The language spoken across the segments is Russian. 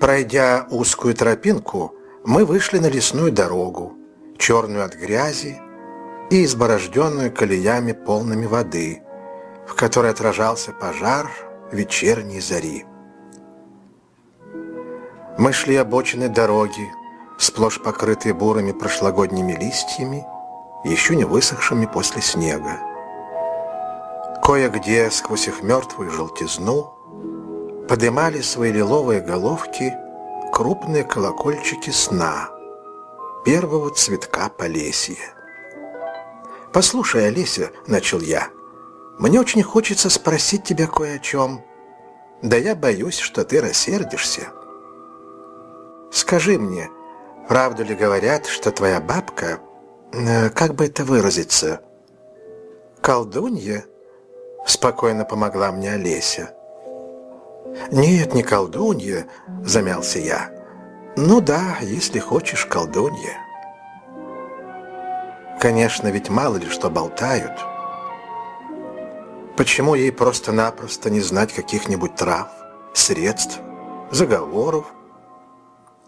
Пройдя узкую тропинку, мы вышли на лесную дорогу, черную от грязи и изборожденную колеями полными воды, в которой отражался пожар вечерней зари. Мы шли обочины дороги, сплошь покрытые бурыми прошлогодними листьями, еще не высохшими после снега. Кое-где сквозь их мертвую желтизну подымали свои лиловые головки крупные колокольчики сна, первого цветка Полесья. «Послушай, Олеся», — начал я, — «мне очень хочется спросить тебя кое о чем. Да я боюсь, что ты рассердишься. Скажи мне, правду ли говорят, что твоя бабка, э, как бы это выразиться, колдунья?» Спокойно помогла мне Олеся. «Нет, не колдунья», — замялся я. «Ну да, если хочешь, колдунья». Конечно, ведь мало ли что болтают. Почему ей просто-напросто не знать каких-нибудь трав, средств, заговоров?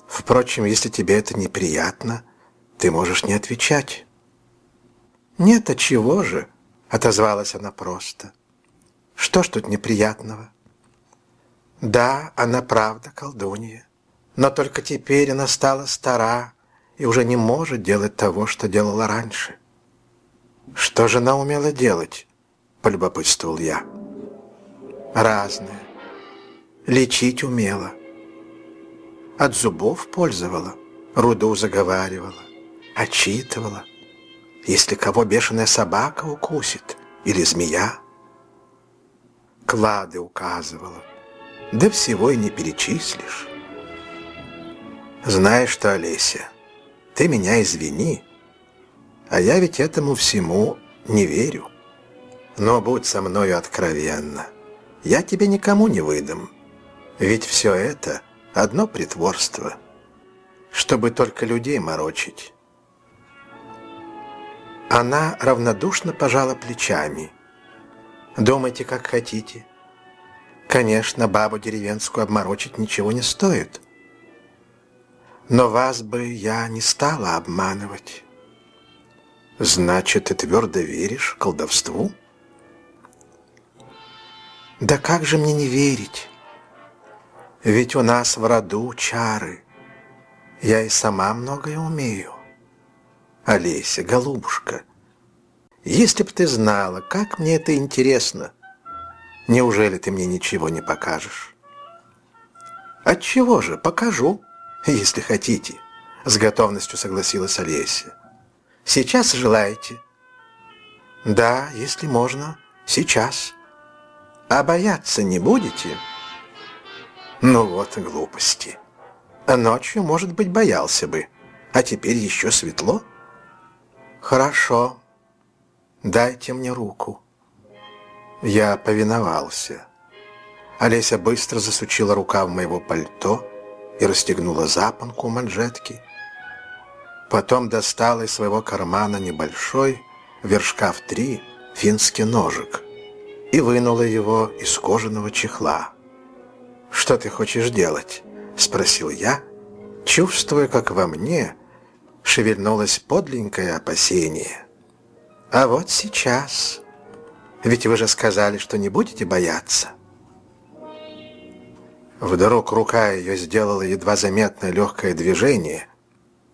Впрочем, если тебе это неприятно, ты можешь не отвечать. «Нет, а чего же?» — отозвалась она просто. «Что ж тут неприятного?» Да, она правда колдунья. Но только теперь она стала стара и уже не может делать того, что делала раньше. Что же она умела делать? Полюбопытствовал я. Разное. Лечить умела. От зубов пользовала, руду заговаривала, отчитывала. Если кого бешеная собака укусит или змея, клады указывала да всего и не перечислишь. Знаешь что, Олеся, ты меня извини, а я ведь этому всему не верю. Но будь со мною откровенна, я тебе никому не выдам, ведь все это одно притворство, чтобы только людей морочить. Она равнодушно пожала плечами. Думайте, как хотите. Конечно, бабу деревенскую обморочить ничего не стоит. Но вас бы я не стала обманывать. Значит, ты твердо веришь колдовству? Да как же мне не верить? Ведь у нас в роду чары. Я и сама многое умею. Олеся, голубушка, если б ты знала, как мне это интересно — Неужели ты мне ничего не покажешь? Отчего же, покажу, если хотите, с готовностью согласилась Олеся. Сейчас желаете? Да, если можно, сейчас. А бояться не будете? Ну вот глупости. Ночью, может быть, боялся бы, а теперь еще светло. Хорошо, дайте мне руку. Я повиновался. Олеся быстро засучила рукав моего пальто и расстегнула запонку манжетки. Потом достала из своего кармана небольшой, вершка в три, финский ножик и вынула его из кожаного чехла. «Что ты хочешь делать?» — спросил я, чувствуя, как во мне шевельнулось подленькое опасение. «А вот сейчас...» Ведь вы же сказали, что не будете бояться. Вдруг рука ее сделала едва заметное легкое движение.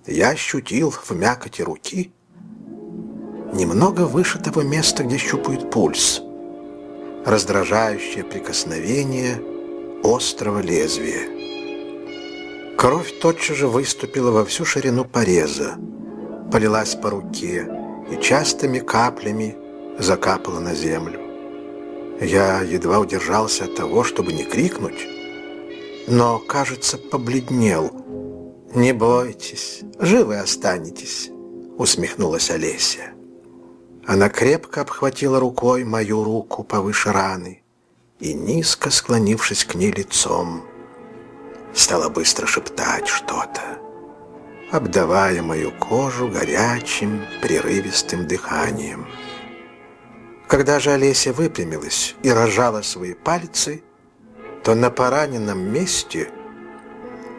Я ощутил в мякоти руки немного выше того места, где щупает пульс. Раздражающее прикосновение острого лезвия. Кровь тотчас же выступила во всю ширину пореза, полилась по руке и частыми каплями закапала на землю. Я едва удержался от того, чтобы не крикнуть, но, кажется, побледнел. «Не бойтесь, живы останетесь», — усмехнулась Олеся. Она крепко обхватила рукой мою руку повыше раны и, низко склонившись к ней лицом, стала быстро шептать что-то, обдавая мою кожу горячим, прерывистым дыханием. Когда же Олеся выпрямилась и разжала свои пальцы, то на пораненном месте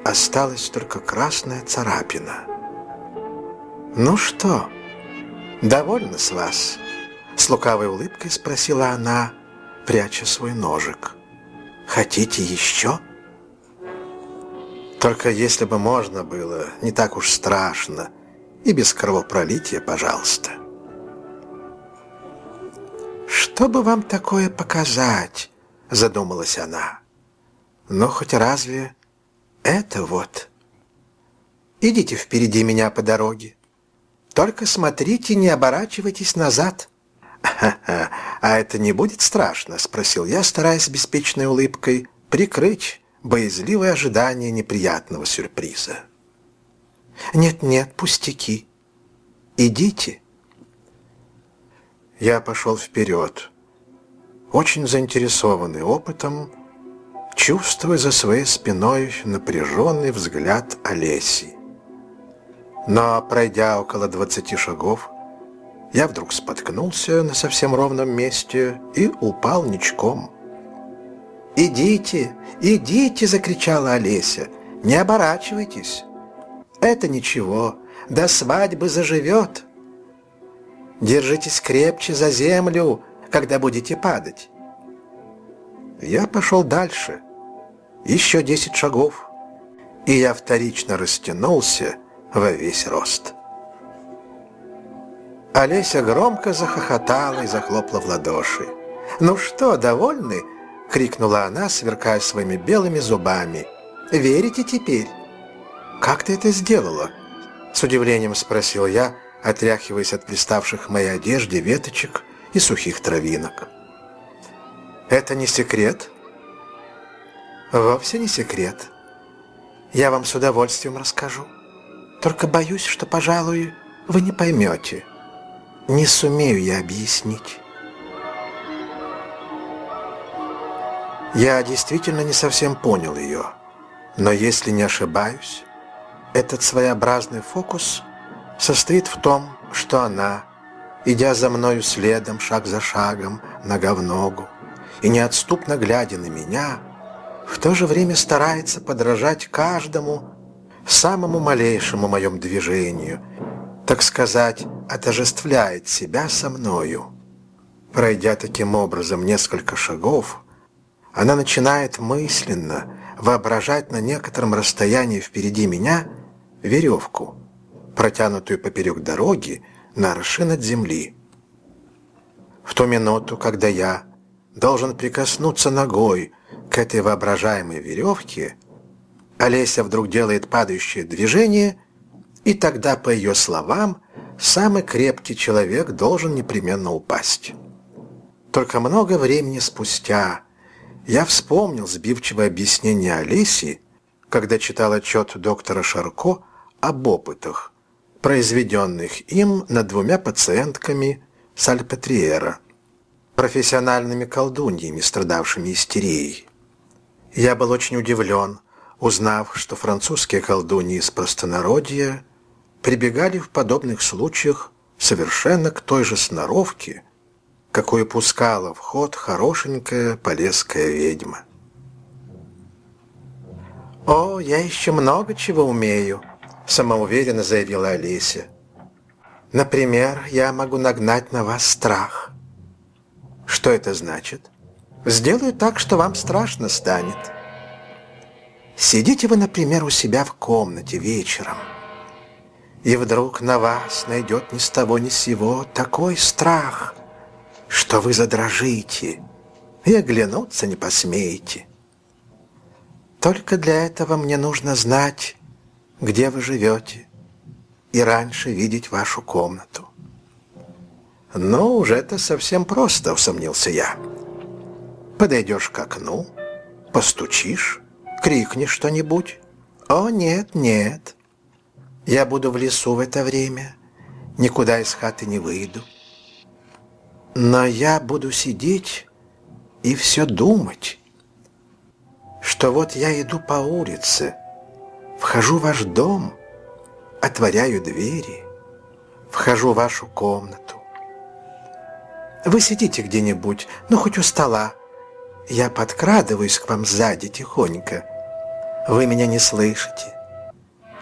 осталась только красная царапина. «Ну что, довольна с вас?» С лукавой улыбкой спросила она, пряча свой ножик. «Хотите еще?» Только если бы можно было, не так уж страшно, и без кровопролития, пожалуйста. «Что бы вам такое показать?» — задумалась она. «Но хоть разве это вот?» «Идите впереди меня по дороге. Только смотрите, не оборачивайтесь назад». «Ха-ха, а это не будет страшно?» — спросил я, стараясь беспечной улыбкой прикрыть боязливое ожидание неприятного сюрприза. «Нет-нет, пустяки. Идите». Я пошел вперед, очень заинтересованный опытом, чувствуя за своей спиной напряженный взгляд Олеси. Но, пройдя около двадцати шагов, я вдруг споткнулся на совсем ровном месте и упал ничком. «Идите, идите!» — закричала Олеся. «Не оборачивайтесь! Это ничего, до свадьбы заживет!» «Держитесь крепче за землю, когда будете падать!» Я пошел дальше. Еще десять шагов, и я вторично растянулся во весь рост. Олеся громко захохотала и захлопала в ладоши. «Ну что, довольны?» — крикнула она, сверкая своими белыми зубами. «Верите теперь?» «Как ты это сделала?» — с удивлением спросил я, отряхиваясь от блиставших в моей одежде веточек и сухих травинок. «Это не секрет?» «Вовсе не секрет. Я вам с удовольствием расскажу. Только боюсь, что, пожалуй, вы не поймете» не сумею я объяснить. Я действительно не совсем понял ее, но если не ошибаюсь, этот своеобразный фокус состоит в том, что она, идя за мною следом, шаг за шагом, нога в ногу, и неотступно глядя на меня, в то же время старается подражать каждому, самому малейшему моем движению – так сказать, отожествляет себя со мною. Пройдя таким образом несколько шагов, она начинает мысленно воображать на некотором расстоянии впереди меня веревку, протянутую поперек дороги на аршин от земли. В ту минуту, когда я должен прикоснуться ногой к этой воображаемой веревке, Олеся вдруг делает падающее движение – и тогда, по ее словам, самый крепкий человек должен непременно упасть. Только много времени спустя я вспомнил сбивчивое объяснение Алиси, когда читал отчет доктора Шарко об опытах, произведенных им над двумя пациентками Сальпетриера, профессиональными колдуньями, страдавшими истерией. Я был очень удивлен, узнав, что французские колдуньи из простонародья прибегали в подобных случаях совершенно к той же сноровке, какую пускала в ход хорошенькая полесская ведьма. «О, я еще много чего умею», — самоуверенно заявила Олеся. «Например, я могу нагнать на вас страх». «Что это значит?» «Сделаю так, что вам страшно станет». Сидите вы, например, у себя в комнате вечером — и вдруг на вас найдет ни с того ни с сего такой страх, что вы задрожите и оглянуться не посмеете. Только для этого мне нужно знать, где вы живете, и раньше видеть вашу комнату. «Ну, уже это совсем просто», — усомнился я. «Подойдешь к окну, постучишь, крикнешь что-нибудь. О, нет, нет, я буду в лесу в это время, никуда из хаты не выйду. Но я буду сидеть и все думать, что вот я иду по улице, вхожу в ваш дом, отворяю двери, вхожу в вашу комнату. Вы сидите где-нибудь, ну хоть у стола. Я подкрадываюсь к вам сзади тихонько, Вы меня не слышите.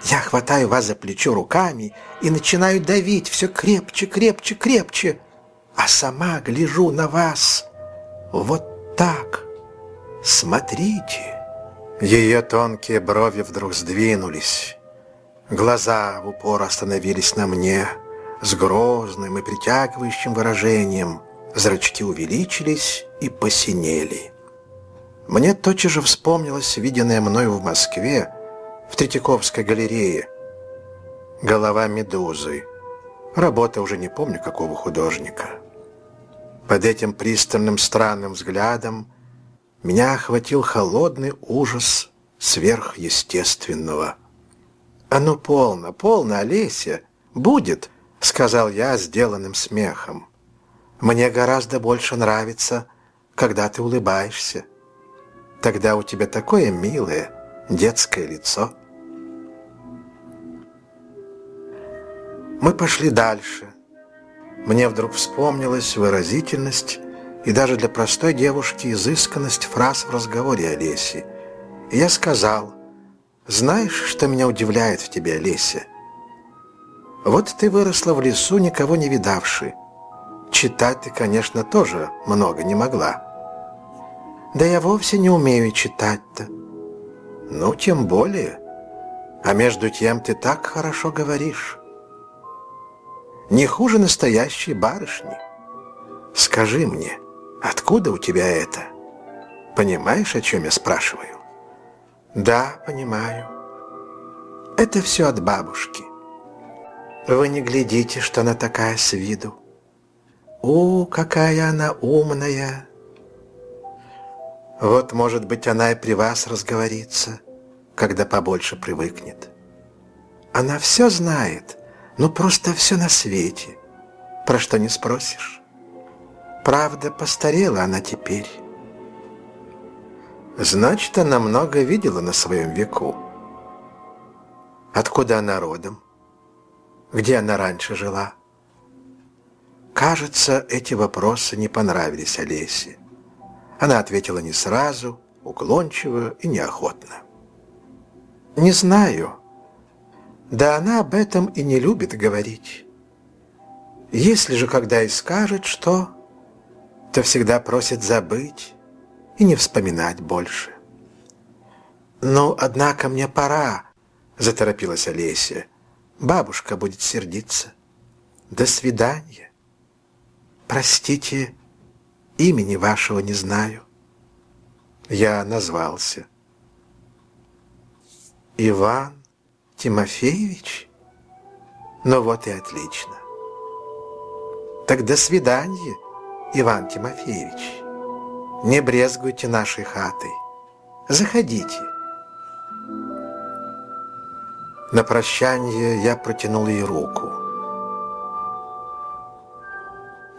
Я хватаю вас за плечо руками и начинаю давить все крепче, крепче, крепче, а сама гляжу на вас вот так. Смотрите. Ее тонкие брови вдруг сдвинулись. Глаза в упор остановились на мне с грозным и притягивающим выражением. Зрачки увеличились и посинели. Мне тотчас же вспомнилось виденное мною в Москве в Третьяковской галерее. Голова медузы. Работа уже не помню какого художника. Под этим пристальным странным взглядом меня охватил холодный ужас сверхъестественного. «А ну полно, полно, Олеся! Будет!» — сказал я сделанным смехом. «Мне гораздо больше нравится, когда ты улыбаешься. Тогда у тебя такое милое детское лицо». Мы пошли дальше. Мне вдруг вспомнилась выразительность и даже для простой девушки изысканность фраз в разговоре Олеси. И я сказал, «Знаешь, что меня удивляет в тебе, Олеся? Вот ты выросла в лесу, никого не видавши. Читать ты, конечно, тоже много не могла. Да я вовсе не умею читать-то. Ну, тем более. А между тем ты так хорошо говоришь. Не хуже настоящей барышни. Скажи мне, откуда у тебя это? Понимаешь, о чем я спрашиваю? Да, понимаю. Это все от бабушки. Вы не глядите, что она такая с виду. О, какая она умная! Вот, может быть, она и при вас разговорится, когда побольше привыкнет. Она все знает, ну просто все на свете, про что не спросишь. Правда, постарела она теперь. Значит, она много видела на своем веку. Откуда она родом? Где она раньше жила? Кажется, эти вопросы не понравились Олесе. Она ответила не сразу, уклончиво и неохотно. «Не знаю», да она об этом и не любит говорить. Если же когда и скажет что, то всегда просит забыть и не вспоминать больше. «Ну, однако мне пора», — заторопилась Олеся. «Бабушка будет сердиться. До свидания. Простите, имени вашего не знаю». Я назвался. «Иван Тимофеевич? Ну вот и отлично. Так до свидания, Иван Тимофеевич. Не брезгуйте нашей хатой. Заходите. На прощание я протянул ей руку.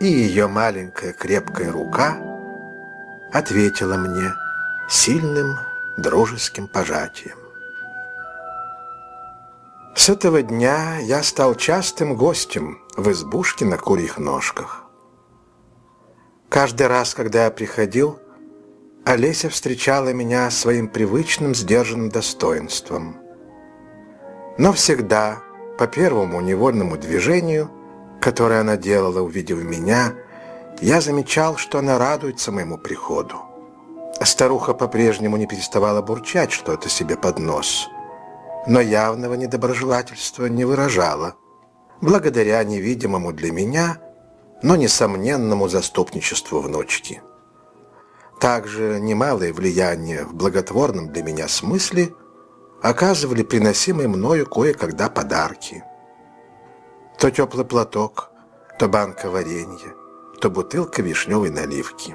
И ее маленькая крепкая рука ответила мне сильным дружеским пожатием. С этого дня я стал частым гостем в избушке на курьих ножках. Каждый раз, когда я приходил, Олеся встречала меня своим привычным сдержанным достоинством. Но всегда, по первому невольному движению, которое она делала, увидев меня, я замечал, что она радуется моему приходу. Старуха по-прежнему не переставала бурчать что-то себе под нос – но явного недоброжелательства не выражала, благодаря невидимому для меня, но несомненному заступничеству внучки. Также немалое влияние в благотворном для меня смысле оказывали приносимые мною кое-когда подарки. То теплый платок, то банка варенья, то бутылка вишневой наливки.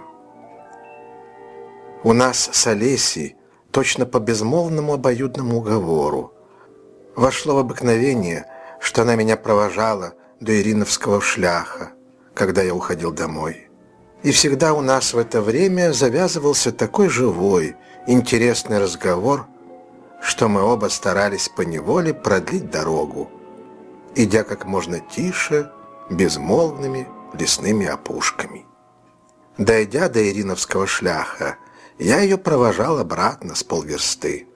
У нас с Олесей точно по безмолвному обоюдному уговору Вошло в обыкновение, что она меня провожала до Ириновского шляха, когда я уходил домой. И всегда у нас в это время завязывался такой живой, интересный разговор, что мы оба старались поневоле продлить дорогу, идя как можно тише, безмолвными лесными опушками. Дойдя до Ириновского шляха, я ее провожал обратно с полверсты.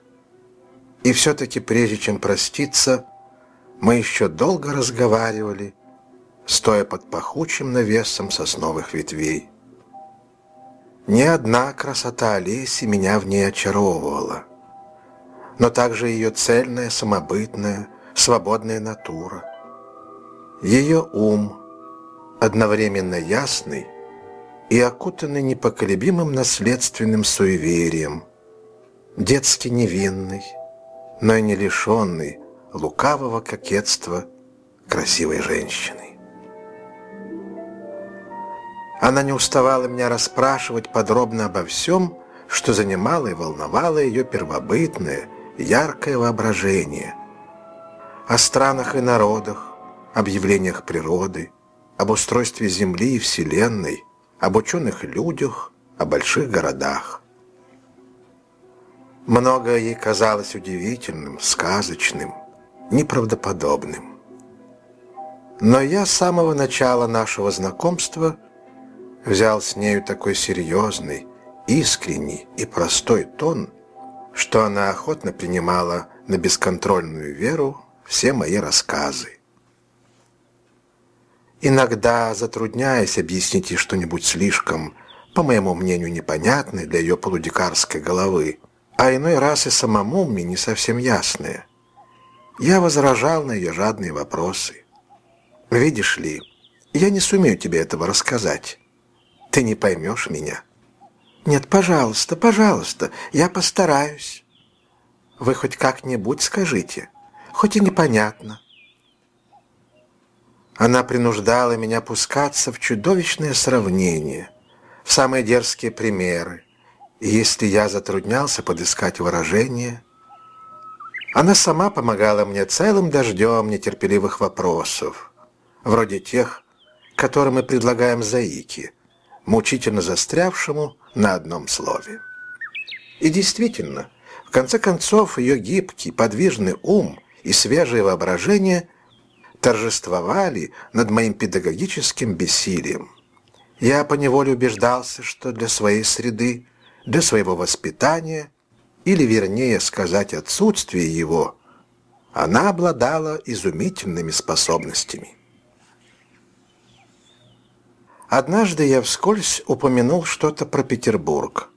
И все-таки прежде чем проститься, мы еще долго разговаривали, стоя под пахучим навесом сосновых ветвей. Ни одна красота Олеси меня в ней очаровывала, но также ее цельная, самобытная, свободная натура. Ее ум, одновременно ясный и окутанный непоколебимым наследственным суеверием, детски невинный, но и не лишенный лукавого кокетства красивой женщины. Она не уставала меня расспрашивать подробно обо всем, что занимало и волновало ее первобытное, яркое воображение. О странах и народах, объявлениях природы, об устройстве Земли и Вселенной, об ученых людях, о больших городах. Многое ей казалось удивительным, сказочным, неправдоподобным. Но я с самого начала нашего знакомства взял с нею такой серьезный, искренний и простой тон, что она охотно принимала на бесконтрольную веру все мои рассказы. Иногда, затрудняясь объяснить ей что-нибудь слишком, по моему мнению, непонятное для ее полудикарской головы, а иной раз и самому мне не совсем ясное, я возражал на ее жадные вопросы. «Видишь ли, я не сумею тебе этого рассказать. Ты не поймешь меня». «Нет, пожалуйста, пожалуйста, я постараюсь». «Вы хоть как-нибудь скажите, хоть и непонятно». Она принуждала меня пускаться в чудовищное сравнение, в самые дерзкие примеры. И если я затруднялся подыскать выражение, она сама помогала мне целым дождем нетерпеливых вопросов, вроде тех, которые мы предлагаем заики, мучительно застрявшему на одном слове. И действительно, в конце концов, ее гибкий, подвижный ум и свежее воображение – торжествовали над моим педагогическим бессилием. Я поневоле убеждался, что для своей среды, для своего воспитания, или вернее сказать отсутствие его, она обладала изумительными способностями. Однажды я вскользь упомянул что-то про Петербург.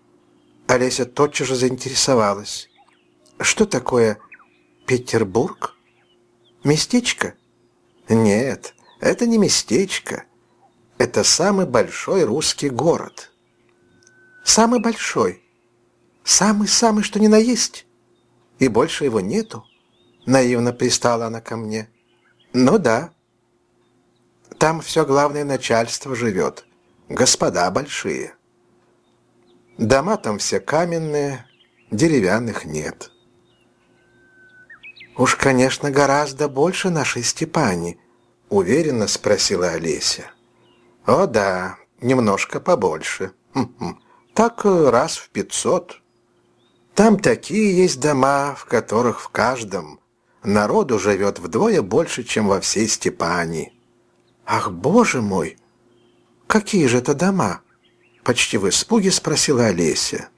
Олеся тотчас же заинтересовалась. Что такое Петербург? Местечко? Нет, это не местечко. Это самый большой русский город. Самый большой. Самый-самый, что ни на есть. И больше его нету. Наивно пристала она ко мне. Ну да. Там все главное начальство живет. Господа большие. Дома там все каменные, деревянных нет. «Уж, конечно, гораздо больше нашей Степани», — уверенно спросила Олеся. «О да, немножко побольше. Так раз в пятьсот. Там такие есть дома, в которых в каждом народу живет вдвое больше, чем во всей Степани». «Ах, боже мой! Какие же это дома?» Почти в испуге спросила Олеся.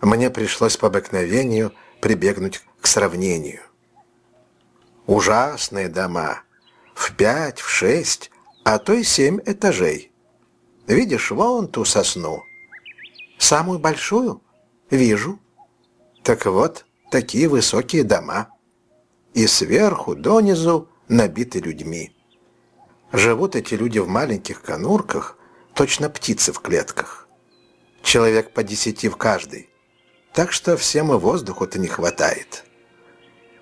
Мне пришлось по обыкновению прибегнуть к сравнению. Ужасные дома. В пять, в шесть, а то и семь этажей. Видишь вон ту сосну? Самую большую? Вижу. Так вот, такие высокие дома. И сверху донизу набиты людьми. Живут эти люди в маленьких конурках, точно птицы в клетках. Человек по десяти в каждой. Так что всем и воздуху-то не хватает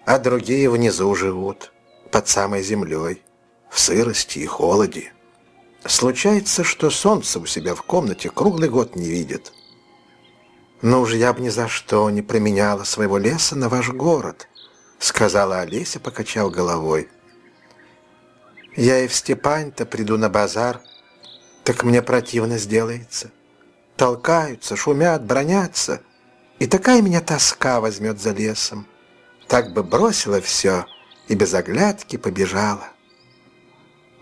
а другие внизу живут, под самой землей, в сырости и холоде. Случается, что солнце у себя в комнате круглый год не видит. «Ну уж я бы ни за что не променяла своего леса на ваш город», сказала Олеся, покачав головой. «Я и в Степань-то приду на базар, так мне противно сделается. Толкаются, шумят, бронятся, и такая меня тоска возьмет за лесом так бы бросила все и без оглядки побежала.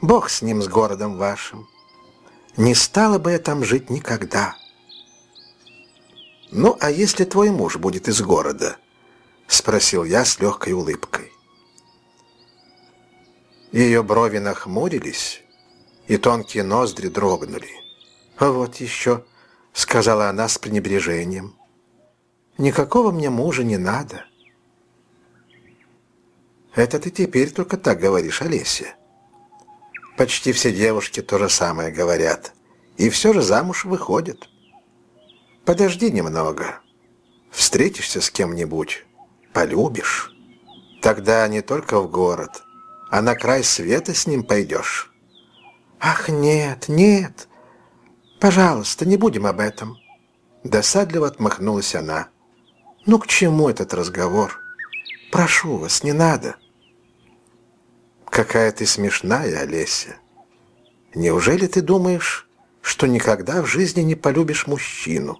Бог с ним, с городом вашим. Не стала бы я там жить никогда. Ну, а если твой муж будет из города? Спросил я с легкой улыбкой. Ее брови нахмурились, и тонкие ноздри дрогнули. «А вот еще», — сказала она с пренебрежением, — «никакого мне мужа не надо». «Это ты теперь только так говоришь, Олеся». Почти все девушки то же самое говорят. И все же замуж выходят. Подожди немного. Встретишься с кем-нибудь, полюбишь. Тогда не только в город, а на край света с ним пойдешь. Ах, нет, нет. Пожалуйста, не будем об этом. Досадливо отмахнулась она. Ну к чему этот разговор? Прошу вас, не надо. Какая ты смешная, Олеся. Неужели ты думаешь, что никогда в жизни не полюбишь мужчину?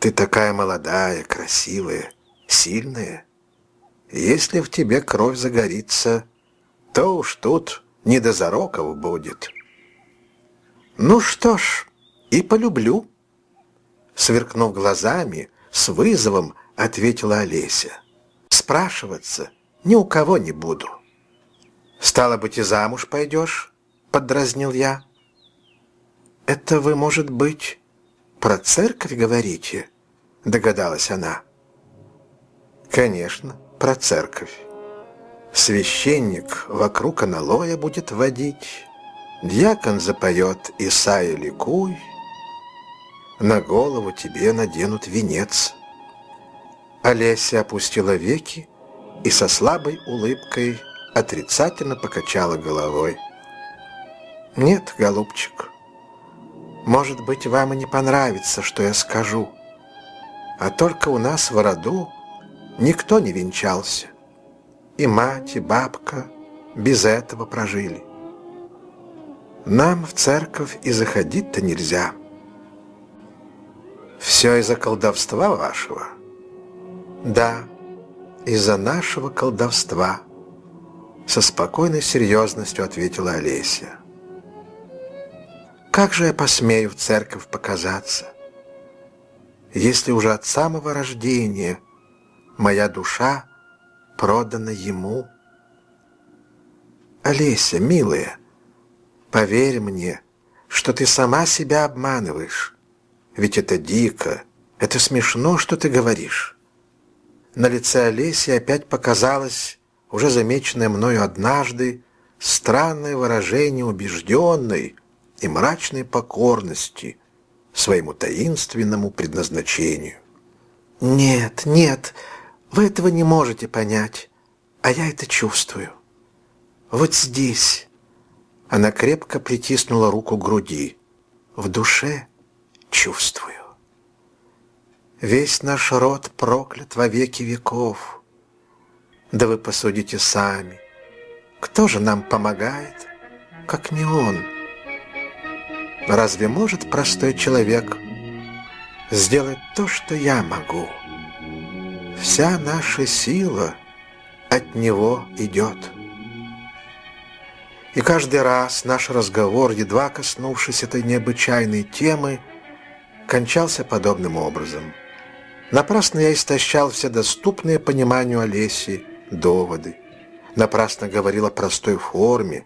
Ты такая молодая, красивая, сильная. Если в тебе кровь загорится, то уж тут не до зароков будет. Ну что ж, и полюблю. Сверкнув глазами, с вызовом ответила Олеся. Спрашиваться — ни у кого не буду. «Стало быть, и замуж пойдешь?» — поддразнил я. «Это вы, может быть, про церковь говорите?» — догадалась она. «Конечно, про церковь. Священник вокруг аналоя будет водить, дьякон запоет «Исайя ликуй», на голову тебе наденут венец». Олеся опустила веки и со слабой улыбкой отрицательно покачала головой. «Нет, голубчик, может быть, вам и не понравится, что я скажу, а только у нас в роду никто не венчался, и мать, и бабка без этого прожили. Нам в церковь и заходить-то нельзя. Все из-за колдовства вашего? Да, из-за нашего колдовства», — со спокойной серьезностью ответила Олеся. «Как же я посмею в церковь показаться, если уже от самого рождения моя душа продана ему?» «Олеся, милая, поверь мне, что ты сама себя обманываешь, ведь это дико, это смешно, что ты говоришь». На лице Олеси опять показалось, уже замеченное мною однажды, странное выражение убежденной и мрачной покорности своему таинственному предназначению. «Нет, нет, вы этого не можете понять, а я это чувствую. Вот здесь». Она крепко притиснула руку к груди. «В душе чувствую». Весь наш род проклят во веки веков. Да вы посудите сами, кто же нам помогает, как не он? Разве может простой человек сделать то, что я могу? Вся наша сила от него идет. И каждый раз наш разговор, едва коснувшись этой необычайной темы, кончался подобным образом – Напрасно я истощал все доступные пониманию Олеси доводы. Напрасно говорил о простой форме,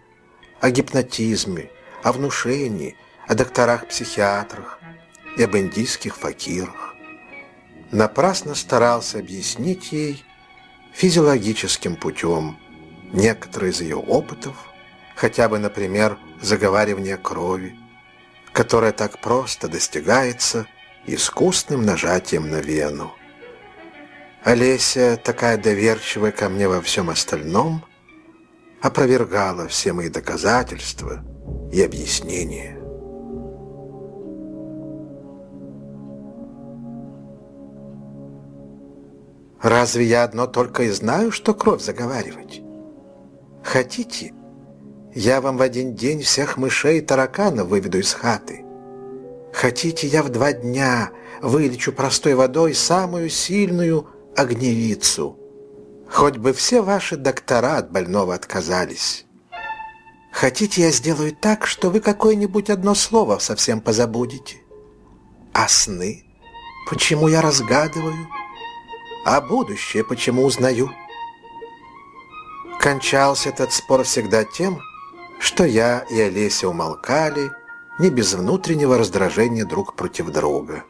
о гипнотизме, о внушении, о докторах-психиатрах и об индийских факирах. Напрасно старался объяснить ей физиологическим путем некоторые из ее опытов, хотя бы, например, заговаривание крови, которое так просто достигается искусным нажатием на вену. Олеся, такая доверчивая ко мне во всем остальном, опровергала все мои доказательства и объяснения. Разве я одно только и знаю, что кровь заговаривать? Хотите, я вам в один день всех мышей и тараканов выведу из хаты? Хотите, я в два дня вылечу простой водой самую сильную огневицу. Хоть бы все ваши доктора от больного отказались. Хотите, я сделаю так, что вы какое-нибудь одно слово совсем позабудете? А сны? Почему я разгадываю? А будущее почему узнаю? Кончался этот спор всегда тем, что я и Олеся умолкали, не без внутреннего раздражения друг против друга.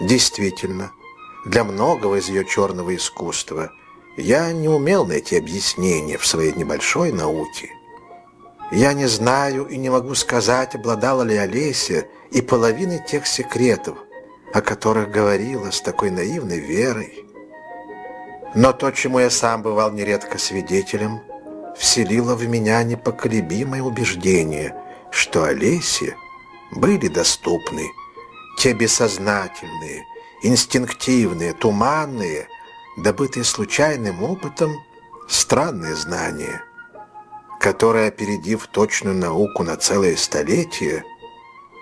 Действительно, для многого из ее черного искусства я не умел найти объяснение в своей небольшой науке. Я не знаю и не могу сказать, обладала ли Олеся и половиной тех секретов, о которых говорила с такой наивной верой. Но то, чему я сам бывал нередко свидетелем, вселило в меня непоколебимое убеждение, что Олесе были доступны те бессознательные, инстинктивные, туманные, добытые случайным опытом, странные знания – которые, опередив точную науку на целое столетие,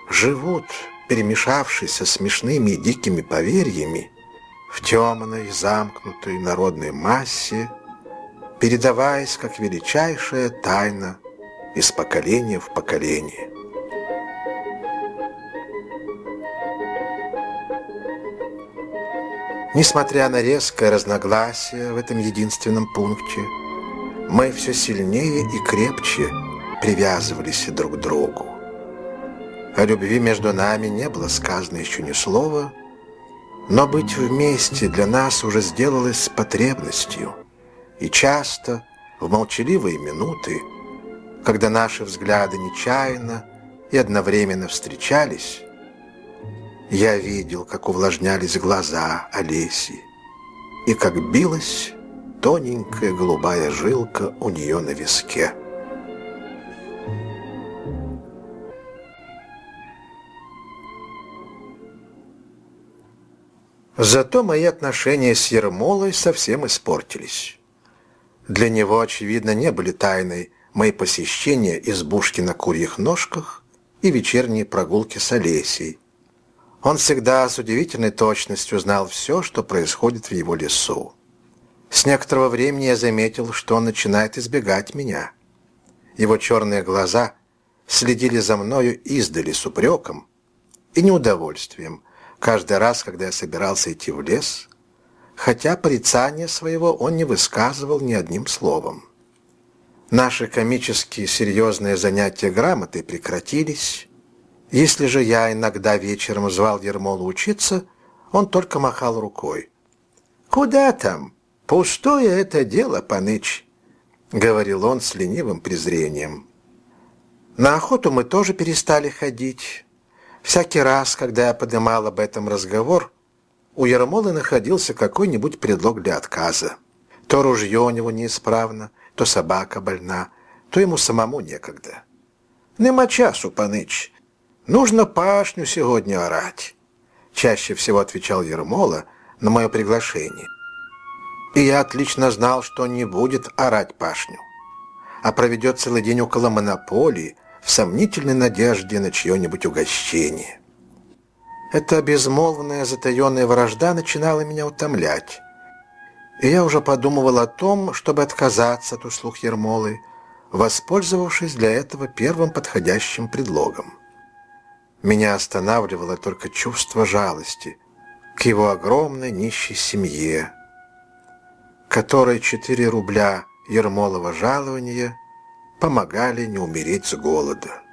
живут, перемешавшись со смешными и дикими поверьями, в темной, замкнутой народной массе, передаваясь как величайшая тайна из поколения в поколение. Несмотря на резкое разногласие в этом единственном пункте, мы все сильнее и крепче привязывались друг к другу. О любви между нами не было сказано еще ни слова, но быть вместе для нас уже сделалось потребностью. И часто, в молчаливые минуты, когда наши взгляды нечаянно и одновременно встречались, я видел, как увлажнялись глаза Олеси и как билась тоненькая голубая жилка у нее на виске. Зато мои отношения с Ермолой совсем испортились. Для него, очевидно, не были тайной мои посещения избушки на курьих ножках и вечерние прогулки с Олесей. Он всегда с удивительной точностью знал все, что происходит в его лесу. С некоторого времени я заметил, что он начинает избегать меня. Его черные глаза следили за мною издали с упреком и неудовольствием каждый раз, когда я собирался идти в лес, хотя порицания своего он не высказывал ни одним словом. Наши комические серьезные занятия грамотой прекратились. Если же я иногда вечером звал Ермолу учиться, он только махал рукой. «Куда там? «Пустое это дело, Паныч», — говорил он с ленивым презрением. На охоту мы тоже перестали ходить. Всякий раз, когда я поднимал об этом разговор, у Ермолы находился какой-нибудь предлог для отказа. То ружье у него неисправно, то собака больна, то ему самому некогда. «Нема часу, Паныч. Нужно пашню сегодня орать», — чаще всего отвечал Ермола на мое приглашение. И я отлично знал, что не будет орать пашню, а проведет целый день около монополии в сомнительной надежде на чье-нибудь угощение. Эта безмолвная затаенная вражда начинала меня утомлять. И я уже подумывал о том, чтобы отказаться от услуг Ермолы, воспользовавшись для этого первым подходящим предлогом. Меня останавливало только чувство жалости к его огромной нищей семье, которой 4 рубля Ермолова жалования помогали не умереть с голода.